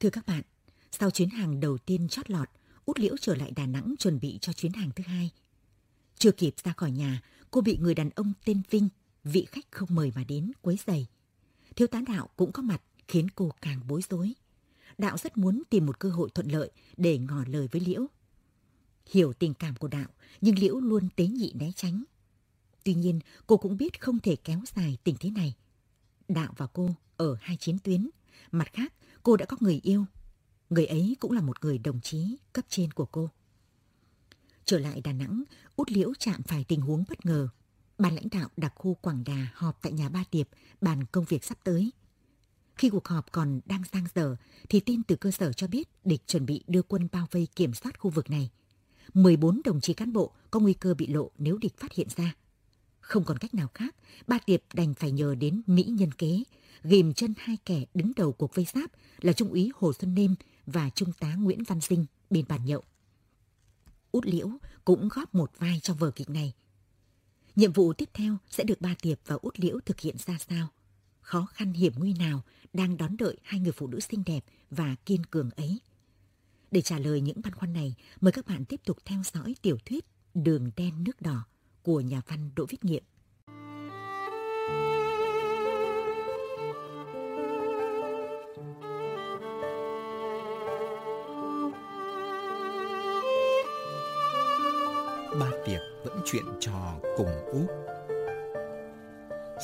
Thưa các bạn, sau chuyến hàng đầu tiên chót lọt, Út Liễu trở lại Đà Nẵng chuẩn bị cho chuyến hàng thứ hai. Chưa kịp ra khỏi nhà, cô bị người đàn ông tên Vinh, vị khách không mời mà đến, quấy giày. Thiếu tá Đạo cũng có mặt, khiến cô càng bối rối. Đạo rất muốn tìm một cơ hội thuận lợi để ngỏ lời với Liễu. Hiểu tình cảm của Đạo, nhưng Liễu luôn tế nhị né tránh. Tuy nhiên, cô cũng biết không thể kéo dài tình thế này. Đạo và cô ở hai chiến tuyến. Mặt khác, cô đã có người yêu. Người ấy cũng là một người đồng chí cấp trên của cô. Trở lại Đà Nẵng, Út Liễu chạm phải tình huống bất ngờ. Ban lãnh đạo đặc khu Quảng Đà họp tại nhà Ba Tiệp bàn công việc sắp tới. Khi cuộc họp còn đang sang giờ, thì tin từ cơ sở cho biết địch chuẩn bị đưa quân bao vây kiểm soát khu vực này. 14 đồng chí cán bộ có nguy cơ bị lộ nếu địch phát hiện ra. Không còn cách nào khác, Ba Tiệp đành phải nhờ đến Mỹ nhân kế, ghim chân hai kẻ đứng đầu cuộc vây giáp là Trung úy Hồ Xuân Nêm và Trung tá Nguyễn Văn Sinh bên bàn nhậu. Út Liễu cũng góp một vai trong vở kịch này. Nhiệm vụ tiếp theo sẽ được Ba Tiệp và Út Liễu thực hiện ra sao? Khó khăn hiểm nguy nào đang đón đợi hai người phụ nữ xinh đẹp và kiên cường ấy? Để trả lời những băn khoăn này, mời các bạn tiếp tục theo dõi tiểu thuyết Đường đen nước đỏ của nhà văn Đỗ Viết Nghiệm. Ba tiệc vẫn chuyện trò cùng Út.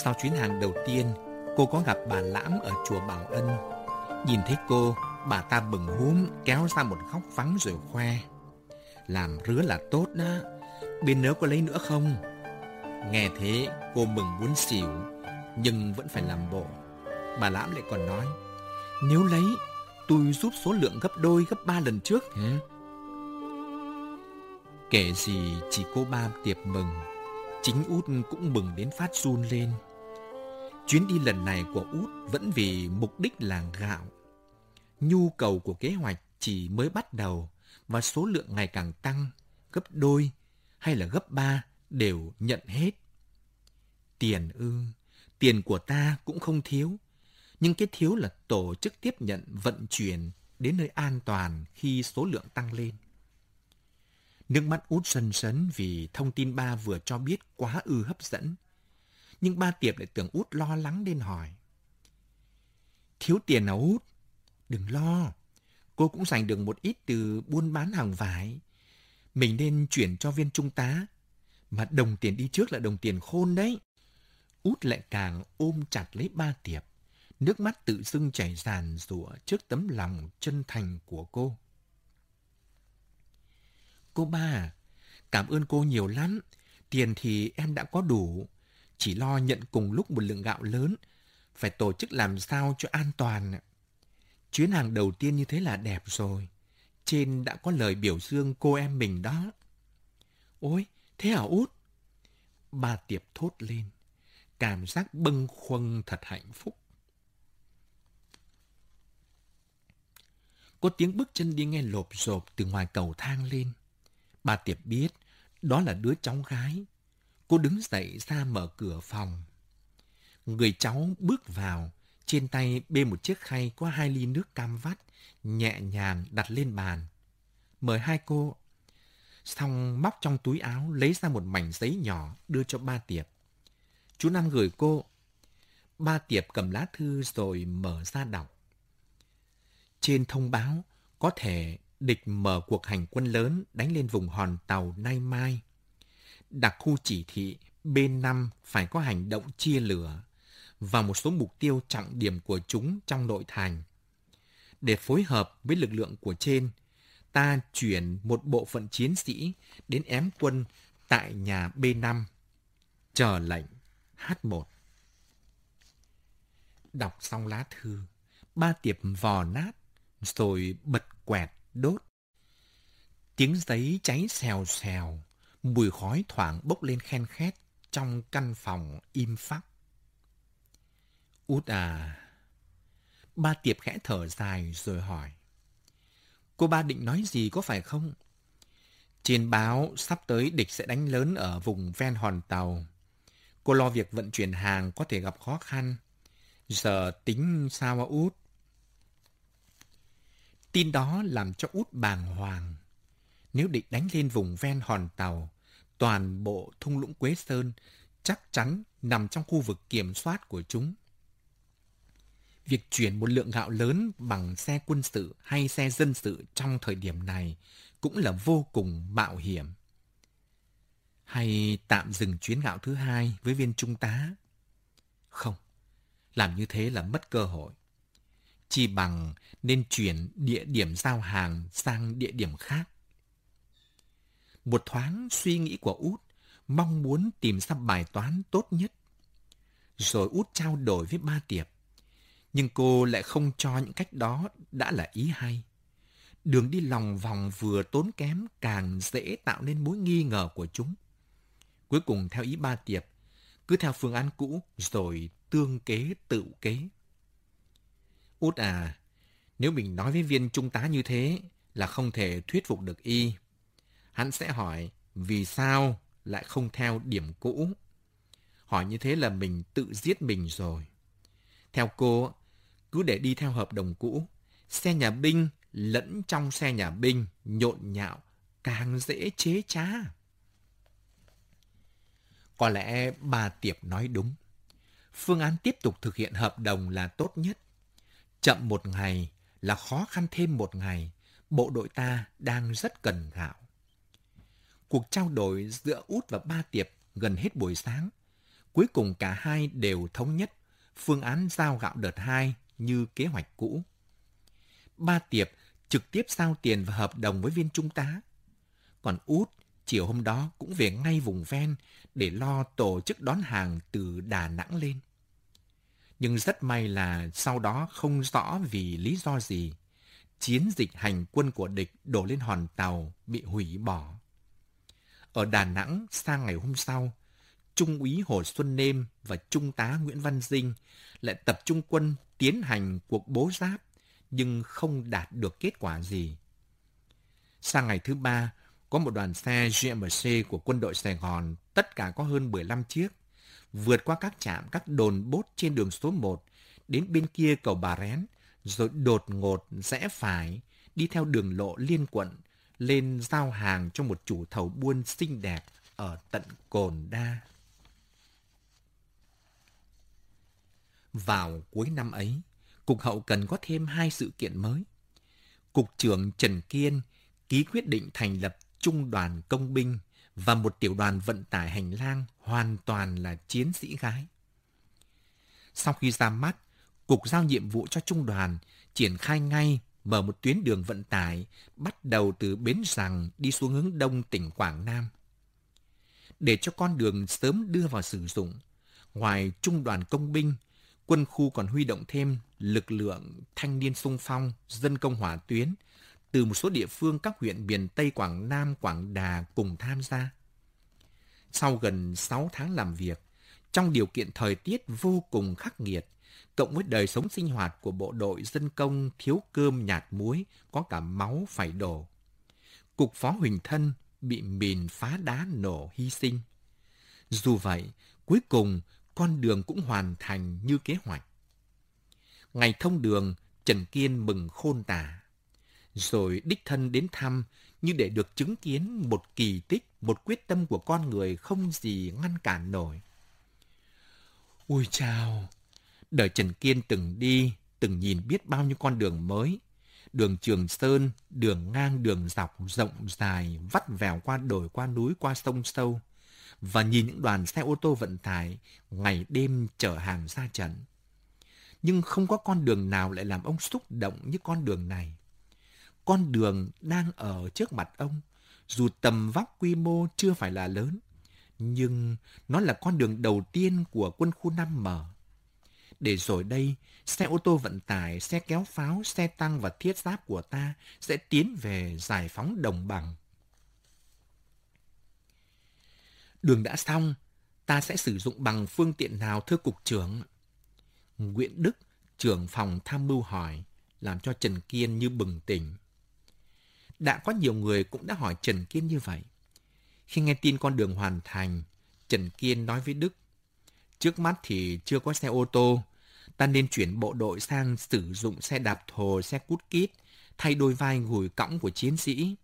Sau chuyến hàng đầu tiên, cô có gặp bà Lãm ở chùa Bảo Ân. Nhìn thấy cô, bà ta bừng húm kéo ra một góc vắng rồi khoe. Làm rứa là tốt đó, bên nớ có lấy nữa không? Nghe thế, cô mừng muốn xỉu, nhưng vẫn phải làm bộ. Bà Lãm lại còn nói, nếu lấy, tôi giúp số lượng gấp đôi, gấp ba lần trước hả? Kể gì chỉ cô ba tiệp mừng, chính út cũng mừng đến phát run lên. Chuyến đi lần này của út vẫn vì mục đích là gạo. Nhu cầu của kế hoạch chỉ mới bắt đầu và số lượng ngày càng tăng, gấp đôi hay là gấp ba đều nhận hết. Tiền ư, tiền của ta cũng không thiếu, nhưng cái thiếu là tổ chức tiếp nhận vận chuyển đến nơi an toàn khi số lượng tăng lên. Nước mắt út sần sấn vì thông tin ba vừa cho biết quá ư hấp dẫn. Nhưng ba Tiệp lại tưởng út lo lắng nên hỏi. Thiếu tiền nào út? Đừng lo. Cô cũng giành được một ít từ buôn bán hàng vải. Mình nên chuyển cho viên trung tá. Mà đồng tiền đi trước là đồng tiền khôn đấy. Út lại càng ôm chặt lấy ba Tiệp. Nước mắt tự dưng chảy ràn rụa trước tấm lòng chân thành của cô. Cô ba, cảm ơn cô nhiều lắm. Tiền thì em đã có đủ. Chỉ lo nhận cùng lúc một lượng gạo lớn. Phải tổ chức làm sao cho an toàn. Chuyến hàng đầu tiên như thế là đẹp rồi. Trên đã có lời biểu dương cô em mình đó. Ôi, thế hả út? Ba Tiệp thốt lên. Cảm giác bâng khuâng thật hạnh phúc. Có tiếng bước chân đi nghe lộp rộp từ ngoài cầu thang lên. Bà Tiệp biết đó là đứa cháu gái. Cô đứng dậy ra mở cửa phòng. Người cháu bước vào, trên tay bê một chiếc khay có hai ly nước cam vắt, nhẹ nhàng đặt lên bàn. Mời hai cô. Xong móc trong túi áo lấy ra một mảnh giấy nhỏ đưa cho ba Tiệp. Chú Năm gửi cô. Ba Tiệp cầm lá thư rồi mở ra đọc. Trên thông báo có thể địch mở cuộc hành quân lớn đánh lên vùng hòn tàu Nay Mai. Đặc khu chỉ thị B5 phải có hành động chia lửa và một số mục tiêu trọng điểm của chúng trong nội thành. Để phối hợp với lực lượng của trên, ta chuyển một bộ phận chiến sĩ đến ém quân tại nhà B5. Chờ lệnh H1. Đọc xong lá thư, ba tiệp vò nát, rồi bật quẹt đốt. Tiếng giấy cháy xèo xèo, mùi khói thoảng bốc lên khen khét trong căn phòng im phắc. Út à, ba tiệp khẽ thở dài rồi hỏi. Cô ba định nói gì có phải không? Trên báo sắp tới địch sẽ đánh lớn ở vùng ven hòn tàu. Cô lo việc vận chuyển hàng có thể gặp khó khăn. Giờ tính sao à út? Tin đó làm cho út bàng hoàng. Nếu địch đánh lên vùng ven hòn tàu, toàn bộ thung lũng Quế Sơn chắc chắn nằm trong khu vực kiểm soát của chúng. Việc chuyển một lượng gạo lớn bằng xe quân sự hay xe dân sự trong thời điểm này cũng là vô cùng mạo hiểm. Hay tạm dừng chuyến gạo thứ hai với viên trung tá? Không, làm như thế là mất cơ hội. Chỉ bằng nên chuyển địa điểm giao hàng sang địa điểm khác. Một thoáng suy nghĩ của út mong muốn tìm ra bài toán tốt nhất. Rồi út trao đổi với ba tiệp. Nhưng cô lại không cho những cách đó đã là ý hay. Đường đi lòng vòng vừa tốn kém càng dễ tạo nên mối nghi ngờ của chúng. Cuối cùng theo ý ba tiệp, cứ theo phương án cũ rồi tương kế tự kế. Út à, nếu mình nói với viên trung tá như thế là không thể thuyết phục được y. Hắn sẽ hỏi vì sao lại không theo điểm cũ. Hỏi như thế là mình tự giết mình rồi. Theo cô, cứ để đi theo hợp đồng cũ, xe nhà binh lẫn trong xe nhà binh nhộn nhạo càng dễ chế trá. Có lẽ bà Tiệp nói đúng. Phương án tiếp tục thực hiện hợp đồng là tốt nhất. Chậm một ngày là khó khăn thêm một ngày. Bộ đội ta đang rất cần gạo. Cuộc trao đổi giữa Út và Ba Tiệp gần hết buổi sáng. Cuối cùng cả hai đều thống nhất phương án giao gạo đợt 2 như kế hoạch cũ. Ba Tiệp trực tiếp giao tiền và hợp đồng với viên trung tá. Còn Út chiều hôm đó cũng về ngay vùng ven để lo tổ chức đón hàng từ Đà Nẵng lên. Nhưng rất may là sau đó không rõ vì lý do gì, chiến dịch hành quân của địch đổ lên hòn tàu bị hủy bỏ. Ở Đà Nẵng sang ngày hôm sau, Trung úy Hồ Xuân Nêm và Trung tá Nguyễn Văn Dinh lại tập trung quân tiến hành cuộc bố giáp nhưng không đạt được kết quả gì. Sang ngày thứ ba, có một đoàn xe GMC của quân đội Sài Gòn, tất cả có hơn 15 chiếc, vượt qua các trạm, các đồn bốt trên đường số 1 đến bên kia cầu Bà Rén, rồi đột ngột rẽ phải đi theo đường lộ liên quận lên giao hàng cho một chủ thầu buôn xinh đẹp ở tận Cồn Đa. Vào cuối năm ấy, Cục Hậu cần có thêm hai sự kiện mới. Cục trưởng Trần Kiên ký quyết định thành lập Trung đoàn Công binh và một tiểu đoàn vận tải hành lang hoàn toàn là chiến sĩ gái. Sau khi ra mắt, Cục giao nhiệm vụ cho Trung đoàn triển khai ngay mở một tuyến đường vận tải bắt đầu từ Bến Rằng đi xuống hướng đông tỉnh Quảng Nam. Để cho con đường sớm đưa vào sử dụng, ngoài Trung đoàn Công binh, quân khu còn huy động thêm lực lượng thanh niên sung phong, dân công hỏa tuyến từ một số địa phương các huyện miền Tây Quảng Nam, Quảng Đà cùng tham gia. Sau gần 6 tháng làm việc, trong điều kiện thời tiết vô cùng khắc nghiệt, cộng với đời sống sinh hoạt của bộ đội dân công thiếu cơm nhạt muối, có cả máu phải đổ. Cục phó Huỳnh Thân bị mìn phá đá nổ hy sinh. Dù vậy, cuối cùng con đường cũng hoàn thành như kế hoạch. Ngày thông đường, Trần Kiên mừng khôn tả. Rồi đích thân đến thăm như để được chứng kiến một kỳ tích, một quyết tâm của con người không gì ngăn cản nổi. Ôi chào! Đời Trần Kiên từng đi, từng nhìn biết bao nhiêu con đường mới. Đường Trường Sơn, đường ngang, đường dọc, rộng dài, vắt vèo qua đồi, qua núi, qua sông sâu. Và nhìn những đoàn xe ô tô vận tải ngày đêm chở hàng ra trận nhưng không có con đường nào lại làm ông xúc động như con đường này. Con đường đang ở trước mặt ông, dù tầm vóc quy mô chưa phải là lớn, nhưng nó là con đường đầu tiên của quân khu 5 mở. Để rồi đây, xe ô tô vận tải, xe kéo pháo, xe tăng và thiết giáp của ta sẽ tiến về giải phóng đồng bằng. Đường đã xong, ta sẽ sử dụng bằng phương tiện nào thưa cục trưởng? Nguyễn Đức, trưởng phòng tham mưu hỏi, làm cho Trần Kiên như bừng tỉnh. Đã có nhiều người cũng đã hỏi Trần Kiên như vậy. Khi nghe tin con đường hoàn thành, Trần Kiên nói với Đức, trước mắt thì chưa có xe ô tô, ta nên chuyển bộ đội sang sử dụng xe đạp thồ, xe cút kít thay đôi vai ngồi cõng của chiến sĩ.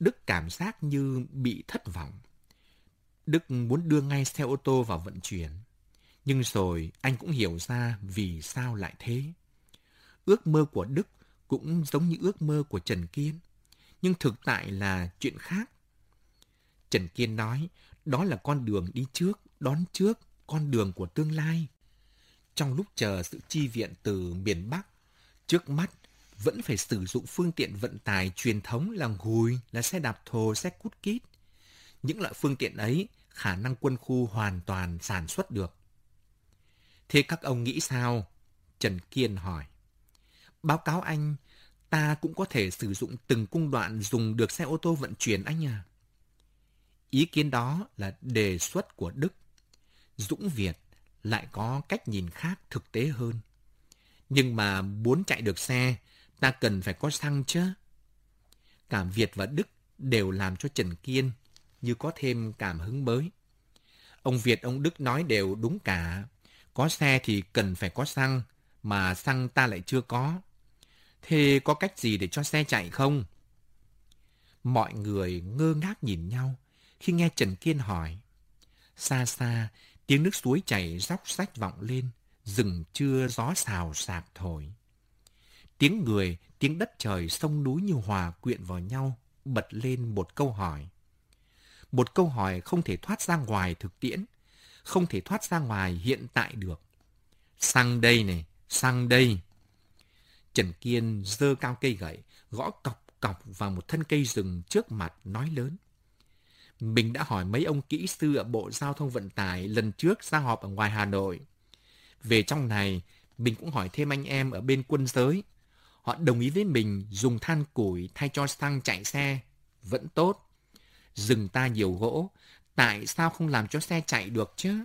Đức cảm giác như bị thất vọng. Đức muốn đưa ngay xe ô tô vào vận chuyển. Nhưng rồi anh cũng hiểu ra vì sao lại thế. Ước mơ của Đức cũng giống như ước mơ của Trần Kiên. Nhưng thực tại là chuyện khác. Trần Kiên nói đó là con đường đi trước, đón trước, con đường của tương lai. Trong lúc chờ sự chi viện từ miền Bắc, trước mắt vẫn phải sử dụng phương tiện vận tải truyền thống là gùi, là xe đạp thồ, xe cút kít. Những loại phương tiện ấy khả năng quân khu hoàn toàn sản xuất được. Thế các ông nghĩ sao? Trần Kiên hỏi. Báo cáo anh, ta cũng có thể sử dụng từng cung đoạn dùng được xe ô tô vận chuyển anh à. Ý kiến đó là đề xuất của Đức. Dũng Việt lại có cách nhìn khác thực tế hơn. Nhưng mà muốn chạy được xe, ta cần phải có xăng chứ. Cả Việt và Đức đều làm cho Trần Kiên như có thêm cảm hứng mới. Ông Việt, ông Đức nói đều đúng cả. Có xe thì cần phải có xăng, mà xăng ta lại chưa có. Thế có cách gì để cho xe chạy không? Mọi người ngơ ngác nhìn nhau khi nghe Trần Kiên hỏi. Xa xa, tiếng nước suối chảy róc rách vọng lên, rừng chưa gió xào sạc thổi. Tiếng người, tiếng đất trời, sông núi như hòa quyện vào nhau, bật lên một câu hỏi. Một câu hỏi không thể thoát ra ngoài thực tiễn, không thể thoát ra ngoài hiện tại được. Sang đây này, sang đây. Trần Kiên dơ cao cây gậy, gõ cọc cọc vào một thân cây rừng trước mặt nói lớn. Mình đã hỏi mấy ông kỹ sư ở Bộ Giao thông Vận tải lần trước ra họp ở ngoài Hà Nội. Về trong này, mình cũng hỏi thêm anh em ở bên quân giới. Họ đồng ý với mình dùng than củi thay cho xăng chạy xe. Vẫn tốt. Rừng ta nhiều gỗ, tại sao không làm cho xe chạy được chứ?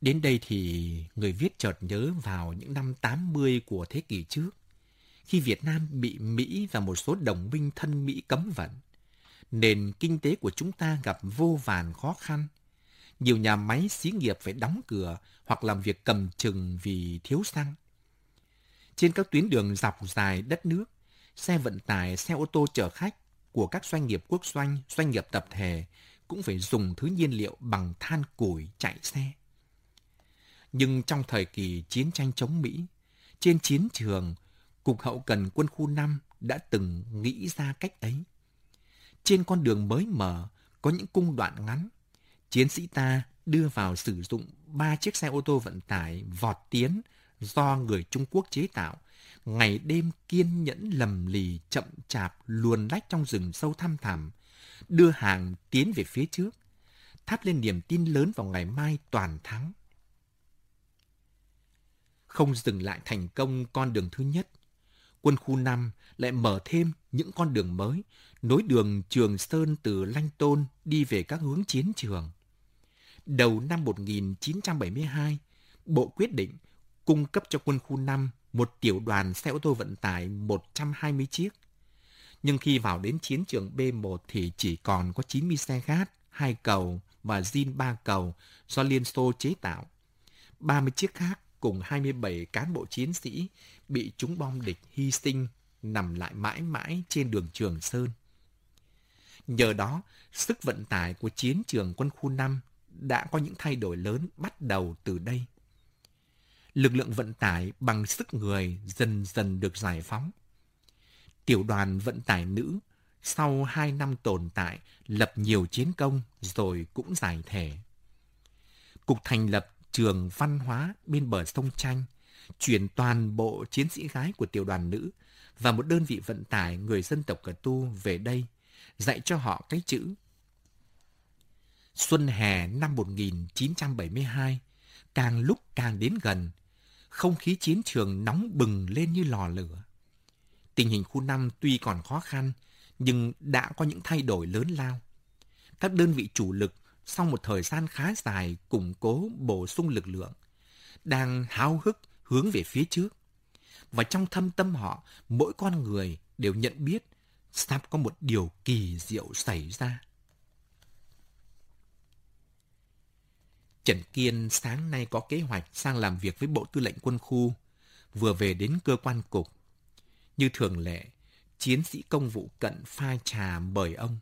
Đến đây thì người viết chợt nhớ vào những năm 80 của thế kỷ trước, khi Việt Nam bị Mỹ và một số đồng minh thân Mỹ cấm vận nền kinh tế của chúng ta gặp vô vàn khó khăn. Nhiều nhà máy xí nghiệp phải đóng cửa hoặc làm việc cầm chừng vì thiếu xăng. Trên các tuyến đường dọc dài đất nước, xe vận tải, xe ô tô chở khách của các doanh nghiệp quốc doanh, doanh nghiệp tập thể cũng phải dùng thứ nhiên liệu bằng than củi chạy xe. Nhưng trong thời kỳ chiến tranh chống Mỹ, trên chiến trường, Cục Hậu Cần Quân khu 5 đã từng nghĩ ra cách ấy. Trên con đường mới mở, có những cung đoạn ngắn. Chiến sĩ ta đưa vào sử dụng ba chiếc xe ô tô vận tải vọt tiến do người Trung Quốc chế tạo, ngày đêm kiên nhẫn lầm lì chậm chạp luồn lách trong rừng sâu thăm thẳm, đưa hàng tiến về phía trước, thắp lên niềm tin lớn vào ngày mai toàn thắng. Không dừng lại thành công con đường thứ nhất, quân khu 5 lại mở thêm những con đường mới, nối đường Trường Sơn từ Lanh Tôn đi về các hướng chiến trường. Đầu năm 1972, Bộ quyết định cung cấp cho quân khu 5 một tiểu đoàn xe ô tô vận tải 120 chiếc. Nhưng khi vào đến chiến trường B1 thì chỉ còn có 90 xe gát, hai cầu và zin ba cầu do Liên Xô chế tạo. 30 chiếc khác cùng 27 cán bộ chiến sĩ bị trúng bom địch hy sinh nằm lại mãi mãi trên đường Trường Sơn. Nhờ đó, sức vận tải của chiến trường quân khu 5 đã có những thay đổi lớn bắt đầu từ đây. Lực lượng vận tải bằng sức người dần dần được giải phóng. Tiểu đoàn vận tải nữ sau 2 năm tồn tại lập nhiều chiến công rồi cũng giải thể. Cục thành lập trường văn hóa bên bờ sông Chanh, chuyển toàn bộ chiến sĩ gái của tiểu đoàn nữ và một đơn vị vận tải người dân tộc Cờ Tu về đây, dạy cho họ cái chữ. Xuân hè năm 1972, càng lúc càng đến gần, không khí chiến trường nóng bừng lên như lò lửa. Tình hình khu 5 tuy còn khó khăn, nhưng đã có những thay đổi lớn lao. Các đơn vị chủ lực sau một thời gian khá dài củng cố bổ sung lực lượng, đang háo hức hướng về phía trước. Và trong thâm tâm họ, mỗi con người đều nhận biết sắp có một điều kỳ diệu xảy ra. Trần Kiên sáng nay có kế hoạch sang làm việc với Bộ Tư lệnh Quân khu vừa về đến cơ quan cục. Như thường lệ, chiến sĩ công vụ cận pha trà mời ông.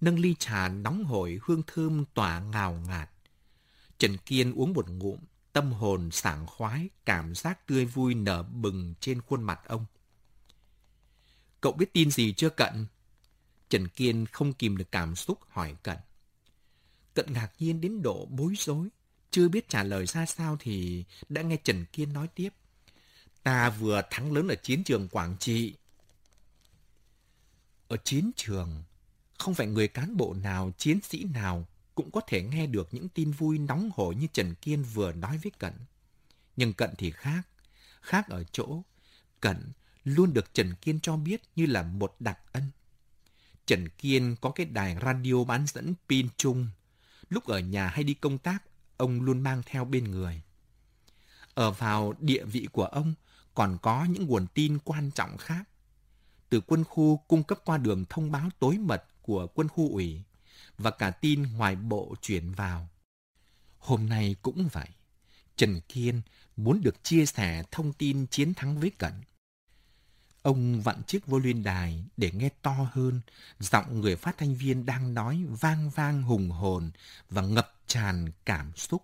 Nâng ly trà nóng hổi hương thơm tỏa ngào ngạt. Trần Kiên uống một ngụm, tâm hồn sảng khoái, cảm giác tươi vui nở bừng trên khuôn mặt ông. Cậu biết tin gì chưa Cận? Trần Kiên không kìm được cảm xúc hỏi Cận. Cận ngạc nhiên đến độ bối rối, chưa biết trả lời ra sao thì đã nghe Trần Kiên nói tiếp. Ta vừa thắng lớn ở chiến trường Quảng Trị. Ở chiến trường, không phải người cán bộ nào, chiến sĩ nào cũng có thể nghe được những tin vui nóng hổi như Trần Kiên vừa nói với Cận. Nhưng Cận thì khác. Khác ở chỗ, Cận luôn được Trần Kiên cho biết như là một đặc ân. Trần Kiên có cái đài radio bán dẫn pin chung. Lúc ở nhà hay đi công tác, ông luôn mang theo bên người. Ở vào địa vị của ông còn có những nguồn tin quan trọng khác. Từ quân khu cung cấp qua đường thông báo tối mật của quân khu ủy và cả tin ngoài bộ chuyển vào. Hôm nay cũng vậy. Trần Kiên muốn được chia sẻ thông tin chiến thắng với Cẩn. Ông vặn chiếc vô luyên đài để nghe to hơn, giọng người phát thanh viên đang nói vang vang hùng hồn và ngập tràn cảm xúc.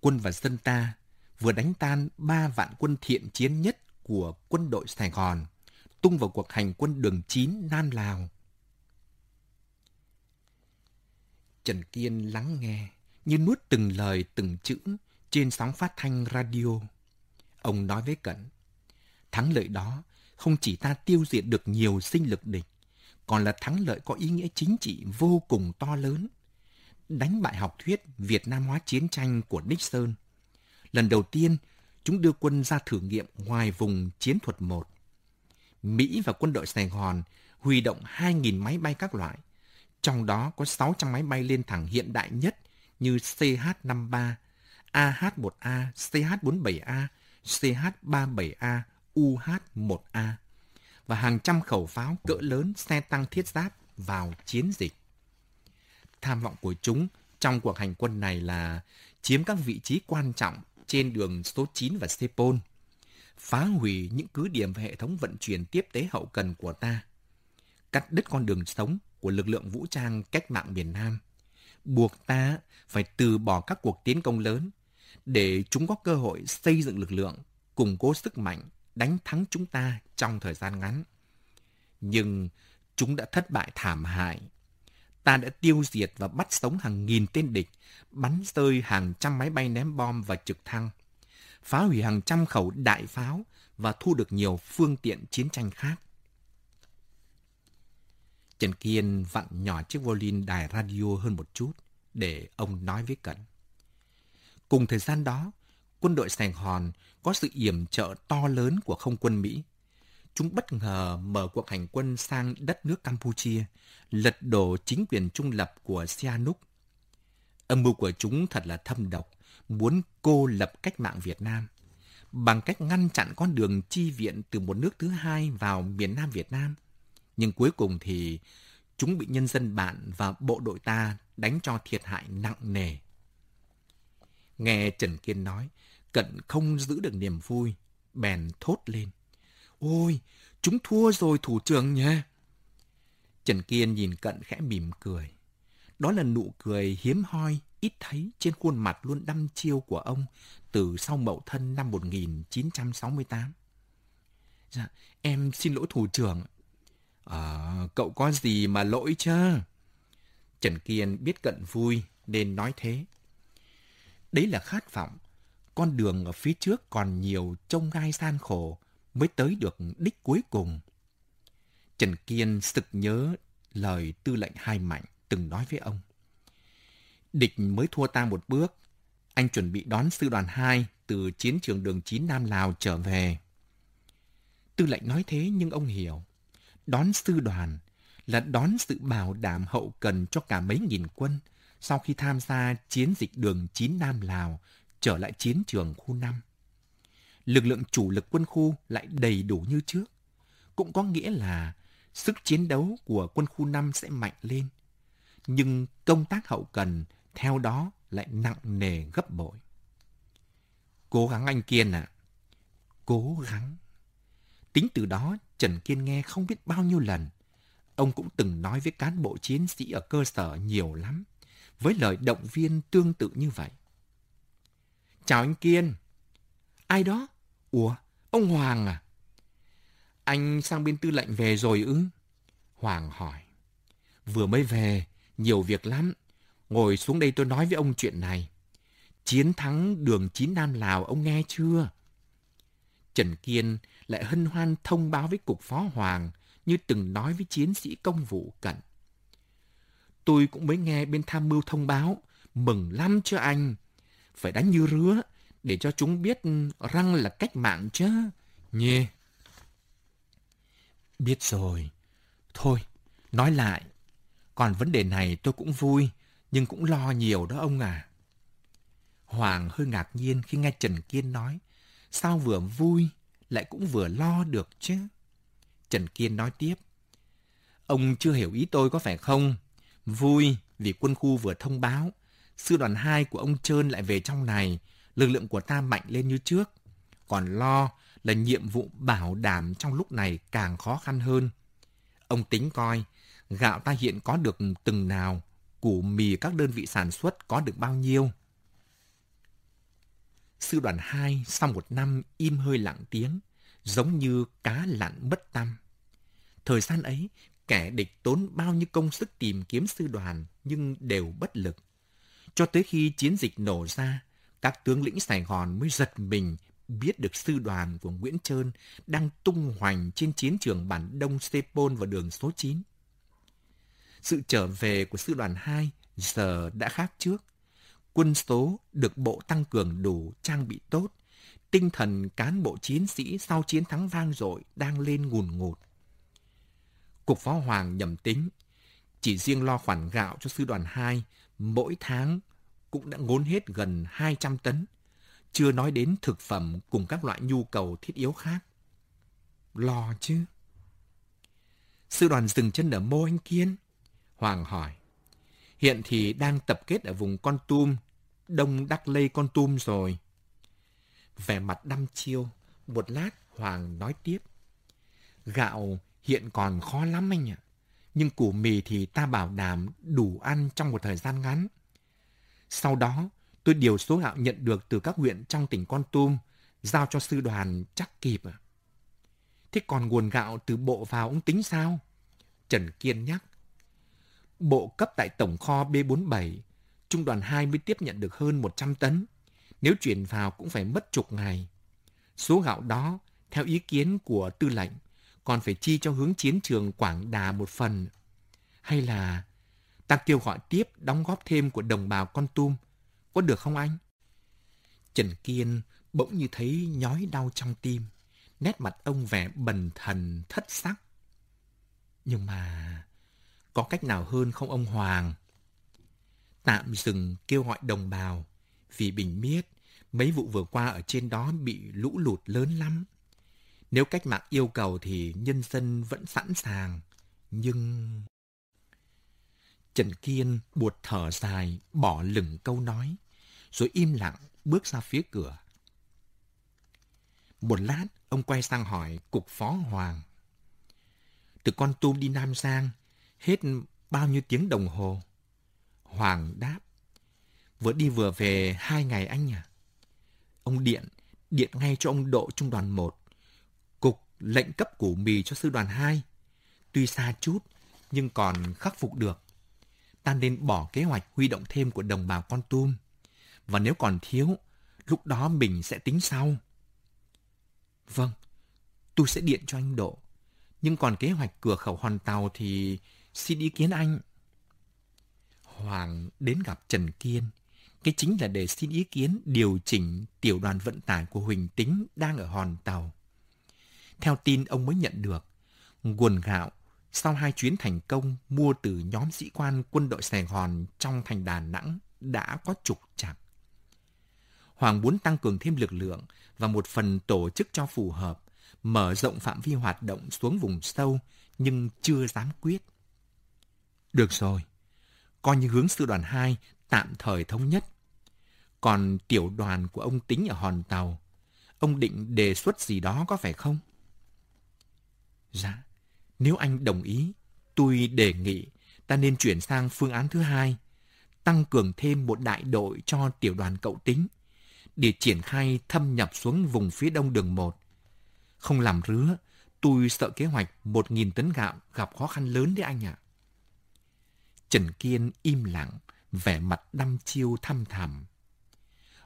Quân và dân ta vừa đánh tan ba vạn quân thiện chiến nhất của quân đội Sài Gòn, tung vào cuộc hành quân đường 9 Nam Lào. Trần Kiên lắng nghe, như nuốt từng lời từng chữ trên sóng phát thanh radio. Ông nói với Cẩn, thắng lợi đó không chỉ ta tiêu diệt được nhiều sinh lực địch, còn là thắng lợi có ý nghĩa chính trị vô cùng to lớn. Đánh bại học thuyết Việt Nam hóa chiến tranh của Nixon. Lần đầu tiên, chúng đưa quân ra thử nghiệm ngoài vùng chiến thuật 1. Mỹ và quân đội Sài Gòn huy động 2.000 máy bay các loại, trong đó có 600 máy bay lên thẳng hiện đại nhất như CH-53, AH-1A, CH-47A, CH-37A, UH-1A và hàng trăm khẩu pháo cỡ lớn xe tăng thiết giáp vào chiến dịch. Tham vọng của chúng trong cuộc hành quân này là chiếm các vị trí quan trọng trên đường số 9 và Sepol, phá hủy những cứ điểm và hệ thống vận chuyển tiếp tế hậu cần của ta, cắt đứt con đường sống của lực lượng vũ trang cách mạng miền Nam, buộc ta phải từ bỏ các cuộc tiến công lớn để chúng có cơ hội xây dựng lực lượng, củng cố sức mạnh, đánh thắng chúng ta trong thời gian ngắn. Nhưng chúng đã thất bại thảm hại. Ta đã tiêu diệt và bắt sống hàng nghìn tên địch, bắn rơi hàng trăm máy bay ném bom và trực thăng, phá hủy hàng trăm khẩu đại pháo và thu được nhiều phương tiện chiến tranh khác. Trần Kiên vặn nhỏ chiếc violin đài radio hơn một chút để ông nói với Cẩn. Cùng thời gian đó, quân đội Sài Gòn có sự yểm trợ to lớn của không quân Mỹ. Chúng bất ngờ mở cuộc hành quân sang đất nước Campuchia, lật đổ chính quyền trung lập của Sihanouk. Âm mưu của chúng thật là thâm độc, muốn cô lập cách mạng Việt Nam bằng cách ngăn chặn con đường chi viện từ một nước thứ hai vào miền Nam Việt Nam – nhưng cuối cùng thì chúng bị nhân dân bạn và bộ đội ta đánh cho thiệt hại nặng nề. Nghe Trần Kiên nói, Cận không giữ được niềm vui, bèn thốt lên. Ôi, chúng thua rồi thủ trưởng nhé. Trần Kiên nhìn Cận khẽ mỉm cười. Đó là nụ cười hiếm hoi, ít thấy trên khuôn mặt luôn đăm chiêu của ông từ sau mậu thân năm 1968. Dạ, em xin lỗi thủ trưởng. À, cậu có gì mà lỗi chứ? Trần Kiên biết cận vui nên nói thế. Đấy là khát vọng. Con đường ở phía trước còn nhiều trông gai gian khổ mới tới được đích cuối cùng. Trần Kiên sực nhớ lời tư lệnh hai mạnh từng nói với ông. Địch mới thua ta một bước. Anh chuẩn bị đón sư đoàn 2 từ chiến trường đường 9 Nam Lào trở về. Tư lệnh nói thế nhưng ông hiểu đón sư đoàn là đón sự bảo đảm hậu cần cho cả mấy nghìn quân sau khi tham gia chiến dịch đường 9 Nam Lào trở lại chiến trường khu 5. Lực lượng chủ lực quân khu lại đầy đủ như trước, cũng có nghĩa là sức chiến đấu của quân khu 5 sẽ mạnh lên, nhưng công tác hậu cần theo đó lại nặng nề gấp bội. Cố gắng anh Kiên ạ. À. Cố gắng. Tính từ đó, Trần Kiên nghe không biết bao nhiêu lần. Ông cũng từng nói với cán bộ chiến sĩ ở cơ sở nhiều lắm, với lời động viên tương tự như vậy. Chào anh Kiên. Ai đó? Ủa, ông Hoàng à? Anh sang bên tư lệnh về rồi ư? Hoàng hỏi. Vừa mới về, nhiều việc lắm. Ngồi xuống đây tôi nói với ông chuyện này. Chiến thắng đường chín Nam Lào ông nghe chưa? Trần Kiên lại hân hoan thông báo với Cục Phó Hoàng như từng nói với chiến sĩ công vụ cận. Tôi cũng mới nghe bên tham mưu thông báo, mừng lắm cho anh. Phải đánh như rứa để cho chúng biết răng là cách mạng chứ. Nhê. Biết rồi. Thôi, nói lại. Còn vấn đề này tôi cũng vui, nhưng cũng lo nhiều đó ông à. Hoàng hơi ngạc nhiên khi nghe Trần Kiên nói. Sao vừa vui, lại cũng vừa lo được chứ? Trần Kiên nói tiếp. Ông chưa hiểu ý tôi có phải không? Vui vì quân khu vừa thông báo. Sư đoàn 2 của ông Trơn lại về trong này. Lực lượng của ta mạnh lên như trước. Còn lo là nhiệm vụ bảo đảm trong lúc này càng khó khăn hơn. Ông tính coi, gạo ta hiện có được từng nào, củ mì các đơn vị sản xuất có được bao nhiêu. Sư đoàn 2 sau một năm im hơi lặng tiếng, giống như cá lặn bất tâm. Thời gian ấy, kẻ địch tốn bao nhiêu công sức tìm kiếm sư đoàn nhưng đều bất lực. Cho tới khi chiến dịch nổ ra, các tướng lĩnh Sài Gòn mới giật mình biết được sư đoàn của Nguyễn Trơn đang tung hoành trên chiến trường bản Đông Sepol và đường số 9. Sự trở về của sư đoàn 2 giờ đã khác trước. Quân số được bộ tăng cường đủ trang bị tốt, tinh thần cán bộ chiến sĩ sau chiến thắng vang dội đang lên ngùn ngụt. Cục Phó Hoàng nhầm tính, chỉ riêng lo khoản gạo cho sư đoàn 2 mỗi tháng cũng đã ngốn hết gần 200 tấn, chưa nói đến thực phẩm cùng các loại nhu cầu thiết yếu khác. Lo chứ. Sư đoàn dừng chân ở mô anh Kiên. Hoàng hỏi. Hiện thì đang tập kết ở vùng Con Tum, Đông Đắc Lây Con Tum rồi. Vẻ mặt đăm chiêu, một lát Hoàng nói tiếp. Gạo hiện còn khó lắm anh ạ. Nhưng củ mì thì ta bảo đảm đủ ăn trong một thời gian ngắn. Sau đó, tôi điều số gạo nhận được từ các huyện trong tỉnh Con Tum, giao cho sư đoàn chắc kịp à. Thế còn nguồn gạo từ bộ vào ông tính sao? Trần Kiên nhắc. Bộ cấp tại tổng kho B47, trung đoàn 2 mới tiếp nhận được hơn 100 tấn. Nếu chuyển vào cũng phải mất chục ngày. Số gạo đó, theo ý kiến của tư lệnh, còn phải chi cho hướng chiến trường Quảng Đà một phần. Hay là ta kêu gọi tiếp đóng góp thêm của đồng bào con tum, có được không anh? Trần Kiên bỗng như thấy nhói đau trong tim, nét mặt ông vẻ bần thần thất sắc. Nhưng mà có cách nào hơn không ông Hoàng? Tạm dừng kêu gọi đồng bào, vì Bình biết mấy vụ vừa qua ở trên đó bị lũ lụt lớn lắm. Nếu cách mạng yêu cầu thì nhân dân vẫn sẵn sàng, nhưng... Trần Kiên buột thở dài, bỏ lửng câu nói, rồi im lặng bước ra phía cửa. Một lát, ông quay sang hỏi Cục Phó Hoàng. Từ con tum đi Nam Giang, hết bao nhiêu tiếng đồng hồ? Hoàng đáp. Vừa đi vừa về hai ngày anh à. Ông điện, điện ngay cho ông độ trung đoàn 1 lệnh cấp củ mì cho sư đoàn 2. Tuy xa chút, nhưng còn khắc phục được. Ta nên bỏ kế hoạch huy động thêm của đồng bào con tum. Và nếu còn thiếu, lúc đó mình sẽ tính sau. Vâng, tôi sẽ điện cho anh Độ. Nhưng còn kế hoạch cửa khẩu hòn tàu thì xin ý kiến anh. Hoàng đến gặp Trần Kiên. Cái chính là để xin ý kiến điều chỉnh tiểu đoàn vận tải của Huỳnh Tính đang ở hòn tàu. Theo tin ông mới nhận được, nguồn gạo sau hai chuyến thành công mua từ nhóm sĩ quan quân đội Sài Gòn trong thành Đà Nẵng đã có trục chặt. Hoàng muốn tăng cường thêm lực lượng và một phần tổ chức cho phù hợp, mở rộng phạm vi hoạt động xuống vùng sâu nhưng chưa dám quyết. Được rồi, coi như hướng sư đoàn 2 tạm thời thống nhất. Còn tiểu đoàn của ông tính ở hòn tàu, ông định đề xuất gì đó có phải không? Dạ, nếu anh đồng ý, tôi đề nghị ta nên chuyển sang phương án thứ hai, tăng cường thêm một đại đội cho tiểu đoàn cậu tính để triển khai thâm nhập xuống vùng phía đông đường 1. Không làm rứa, tôi sợ kế hoạch 1.000 tấn gạo gặp khó khăn lớn đấy anh ạ. Trần Kiên im lặng, vẻ mặt đăm chiêu thăm thẳm.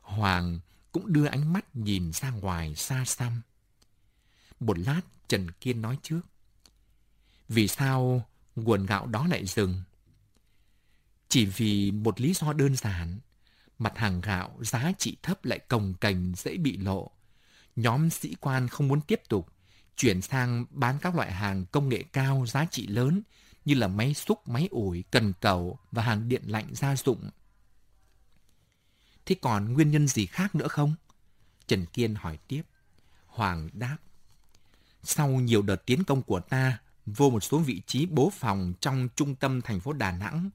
Hoàng cũng đưa ánh mắt nhìn ra ngoài xa xăm. Một lát Trần Kiên nói trước. Vì sao nguồn gạo đó lại dừng? Chỉ vì một lý do đơn giản. Mặt hàng gạo giá trị thấp lại cồng cành dễ bị lộ. Nhóm sĩ quan không muốn tiếp tục chuyển sang bán các loại hàng công nghệ cao giá trị lớn như là máy xúc, máy ủi, cần cầu và hàng điện lạnh gia dụng. Thế còn nguyên nhân gì khác nữa không? Trần Kiên hỏi tiếp. Hoàng đáp. Sau nhiều đợt tiến công của ta vô một số vị trí bố phòng trong trung tâm thành phố Đà Nẵng,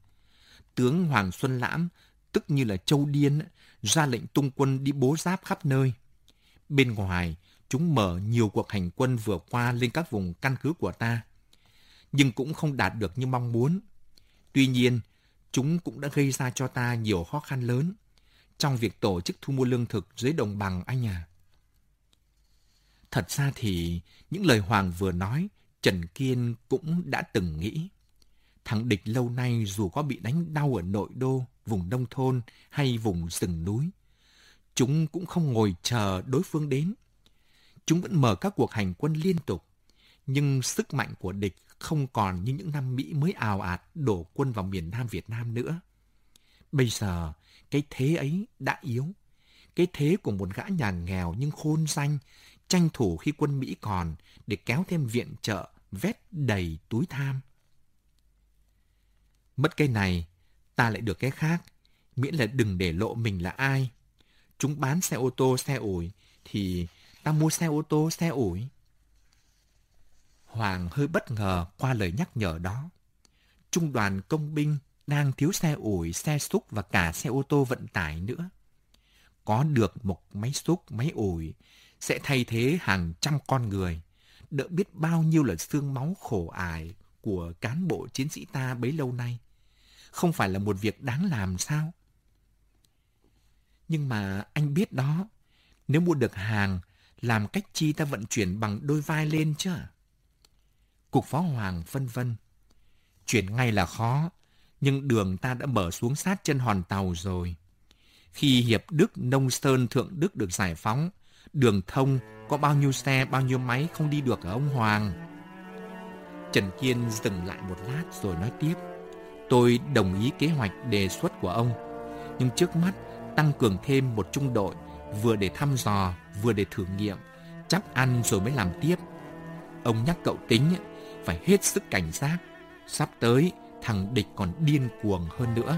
tướng Hoàng Xuân Lãm, tức như là Châu Điên, ra lệnh tung quân đi bố giáp khắp nơi. Bên ngoài, chúng mở nhiều cuộc hành quân vừa qua lên các vùng căn cứ của ta, nhưng cũng không đạt được như mong muốn. Tuy nhiên, chúng cũng đã gây ra cho ta nhiều khó khăn lớn trong việc tổ chức thu mua lương thực dưới đồng bằng anh à. Thật ra thì những lời Hoàng vừa nói, Trần Kiên cũng đã từng nghĩ. Thằng địch lâu nay dù có bị đánh đau ở nội đô, vùng nông thôn hay vùng rừng núi, chúng cũng không ngồi chờ đối phương đến. Chúng vẫn mở các cuộc hành quân liên tục, nhưng sức mạnh của địch không còn như những năm Mỹ mới ào ạt đổ quân vào miền Nam Việt Nam nữa. Bây giờ, cái thế ấy đã yếu. Cái thế của một gã nhà nghèo nhưng khôn danh, tranh thủ khi quân Mỹ còn để kéo thêm viện trợ, vét đầy túi tham. Mất cái này, ta lại được cái khác, miễn là đừng để lộ mình là ai. Chúng bán xe ô tô, xe ủi, thì ta mua xe ô tô, xe ủi. Hoàng hơi bất ngờ qua lời nhắc nhở đó. Trung đoàn công binh đang thiếu xe ủi, xe xúc và cả xe ô tô vận tải nữa. Có được một máy xúc, máy ủi sẽ thay thế hàng trăm con người, đỡ biết bao nhiêu là xương máu khổ ải của cán bộ chiến sĩ ta bấy lâu nay. Không phải là một việc đáng làm sao? Nhưng mà anh biết đó, nếu mua được hàng, làm cách chi ta vận chuyển bằng đôi vai lên chứ? Cục phó hoàng phân vân. Chuyển ngay là khó, nhưng đường ta đã mở xuống sát chân hòn tàu rồi. Khi Hiệp Đức Nông Sơn Thượng Đức được giải phóng, đường thông có bao nhiêu xe, bao nhiêu máy không đi được ở ông Hoàng. Trần Kiên dừng lại một lát rồi nói tiếp. Tôi đồng ý kế hoạch đề xuất của ông, nhưng trước mắt tăng cường thêm một trung đội vừa để thăm dò, vừa để thử nghiệm, chắc ăn rồi mới làm tiếp. Ông nhắc cậu tính phải hết sức cảnh giác. Sắp tới, thằng địch còn điên cuồng hơn nữa.